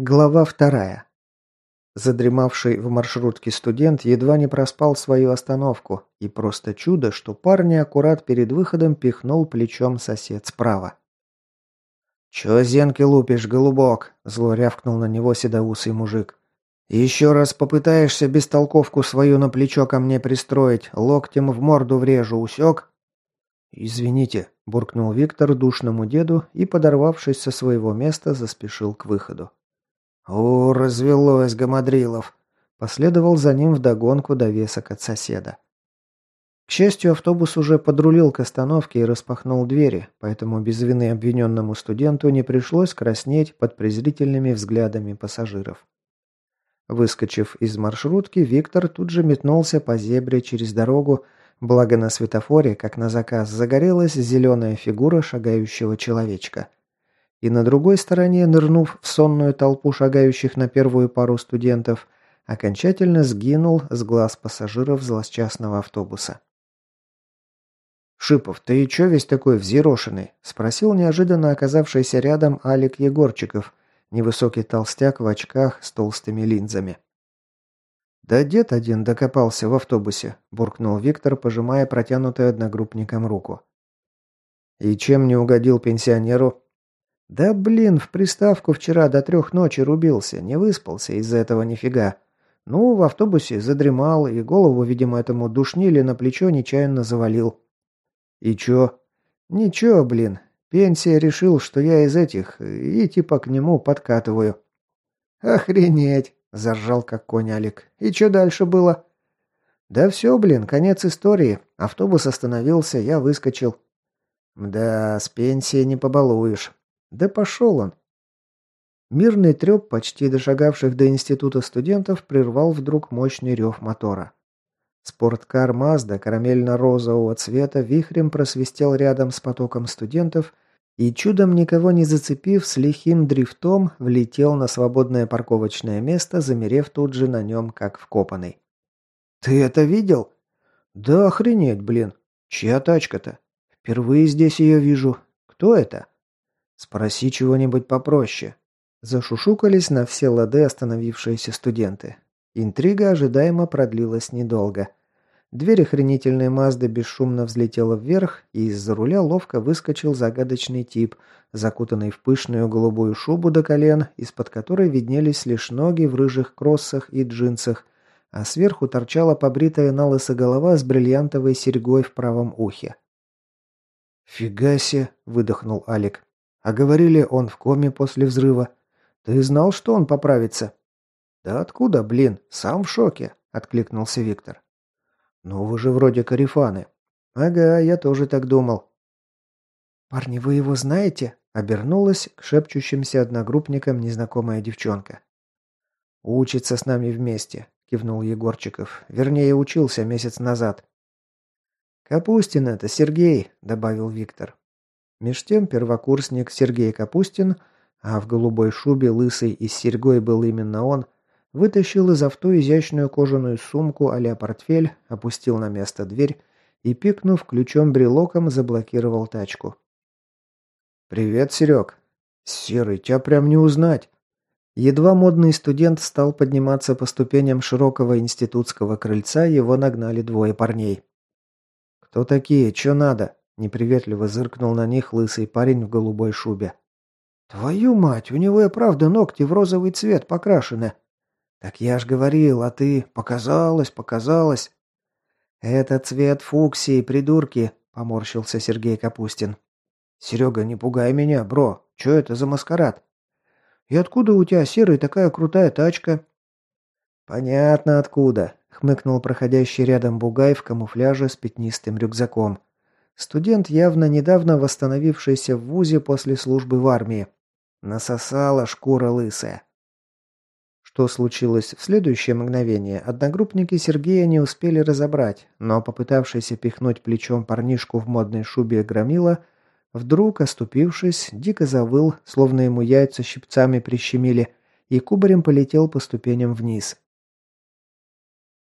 Глава вторая. Задремавший в маршрутке студент едва не проспал свою остановку, и просто чудо, что парня аккурат перед выходом пихнул плечом сосед справа. «Чё зенки лупишь, голубок?» – зло рявкнул на него седоусый мужик. «Еще раз попытаешься бестолковку свою на плечо ко мне пристроить, локтем в морду врежу, усек?» «Извините», – буркнул Виктор душному деду и, подорвавшись со своего места, заспешил к выходу. «О, развелось, Гамадрилов!» Последовал за ним вдогонку довесок от соседа. К счастью, автобус уже подрулил к остановке и распахнул двери, поэтому без вины обвиненному студенту не пришлось краснеть под презрительными взглядами пассажиров. Выскочив из маршрутки, Виктор тут же метнулся по зебре через дорогу, благо на светофоре, как на заказ, загорелась зеленая фигура шагающего человечка и на другой стороне, нырнув в сонную толпу шагающих на первую пару студентов, окончательно сгинул с глаз пассажиров злосчастного автобуса. «Шипов, ты чё весь такой взъерошенный?» – спросил неожиданно оказавшийся рядом Алик Егорчиков, невысокий толстяк в очках с толстыми линзами. «Да дед один докопался в автобусе», – буркнул Виктор, пожимая протянутую одногруппником руку. «И чем не угодил пенсионеру?» «Да блин, в приставку вчера до трех ночи рубился, не выспался из-за этого нифига. Ну, в автобусе задремал и голову, видимо, этому душнили на плечо нечаянно завалил». «И чё?» «Ничего, блин. Пенсия решил, что я из этих, и типа к нему подкатываю». «Охренеть!» – заржал как конь Алик. «И чё дальше было?» «Да все, блин, конец истории. Автобус остановился, я выскочил». «Да, с пенсией не побалуешь. Да пошел он. Мирный треп почти дошагавших до института студентов прервал вдруг мощный рев мотора. Спорткар Мазда карамельно-розового цвета вихрем просвистел рядом с потоком студентов и, чудом никого не зацепив, с лихим дрифтом влетел на свободное парковочное место, замерев тут же на нем, как вкопанный. «Ты это видел?» «Да охренеть, блин! Чья тачка-то? Впервые здесь ее вижу. Кто это?» «Спроси чего-нибудь попроще». Зашушукались на все лады остановившиеся студенты. Интрига ожидаемо продлилась недолго. Дверь охренительной Мазды бесшумно взлетела вверх, и из-за руля ловко выскочил загадочный тип, закутанный в пышную голубую шубу до колен, из-под которой виднелись лишь ноги в рыжих кроссах и джинсах, а сверху торчала побритая на голова с бриллиантовой серьгой в правом ухе. «Фига себе!» – выдохнул Алик. А говорили, он в коме после взрыва. Ты знал, что он поправится?» «Да откуда, блин? Сам в шоке», — откликнулся Виктор. «Ну вы же вроде карифаны». «Ага, я тоже так думал». «Парни, вы его знаете?» — обернулась к шепчущимся одногруппникам незнакомая девчонка. «Учится с нами вместе», — кивнул Егорчиков. «Вернее, учился месяц назад». «Капустин это, Сергей», — добавил Виктор. Меж тем первокурсник Сергей Капустин, а в голубой шубе лысый и с серьгой был именно он, вытащил из авто изящную кожаную сумку а портфель, опустил на место дверь и, пикнув ключом-брелоком, заблокировал тачку. «Привет, Серег!» «Серый, тебя прям не узнать!» Едва модный студент стал подниматься по ступеням широкого институтского крыльца, его нагнали двое парней. «Кто такие? Чё надо?» Неприветливо зыркнул на них лысый парень в голубой шубе. «Твою мать, у него и правда ногти в розовый цвет покрашены!» «Так я ж говорил, а ты... Показалось, показалось!» «Это цвет фуксии, придурки!» — поморщился Сергей Капустин. «Серега, не пугай меня, бро! Че это за маскарад?» «И откуда у тебя, серый, такая крутая тачка?» «Понятно, откуда», — хмыкнул проходящий рядом бугай в камуфляже с пятнистым рюкзаком. Студент, явно недавно восстановившийся в ВУЗе после службы в армии. Насосала шкура лысая. Что случилось в следующее мгновение, одногруппники Сергея не успели разобрать, но попытавшийся пихнуть плечом парнишку в модной шубе громила, вдруг, оступившись, дико завыл, словно ему яйца щипцами прищемили, и кубарем полетел по ступеням вниз.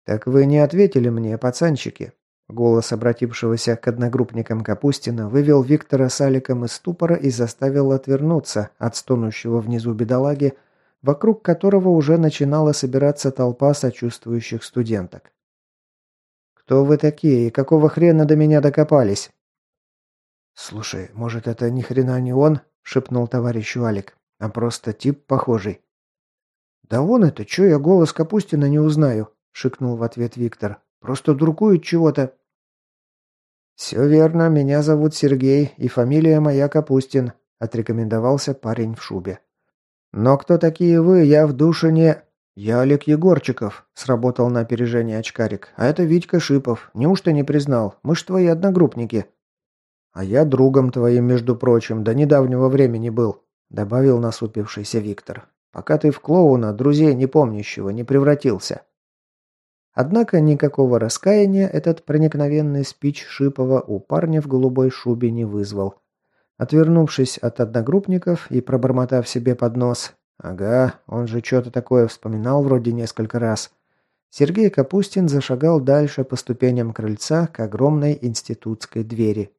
«Так вы не ответили мне, пацанчики», Голос обратившегося к одногруппникам Капустина вывел Виктора с Аликом из ступора и заставил отвернуться от стонущего внизу бедолаги, вокруг которого уже начинала собираться толпа сочувствующих студенток. «Кто вы такие и какого хрена до меня докопались?» «Слушай, может, это ни хрена не он?» – шепнул товарищу Алик. «А просто тип похожий». «Да он это, чё я голос Капустина не узнаю?» – шикнул в ответ Виктор. «Просто дуркует чего-то». «Все верно, меня зовут Сергей, и фамилия моя Капустин», – отрекомендовался парень в шубе. «Но кто такие вы, я в душе не...» «Я Олег Егорчиков», – сработал на опережение очкарик. «А это Витька Шипов. Неужто не признал? Мы ж твои одногруппники». «А я другом твоим, между прочим, до недавнего времени был», – добавил насупившийся Виктор. «Пока ты в клоуна, друзей непомнящего, не превратился». Однако никакого раскаяния этот проникновенный спич Шипова у парня в голубой шубе не вызвал. Отвернувшись от одногруппников и пробормотав себе под нос «Ага, он же что-то такое вспоминал вроде несколько раз», Сергей Капустин зашагал дальше по ступеням крыльца к огромной институтской двери.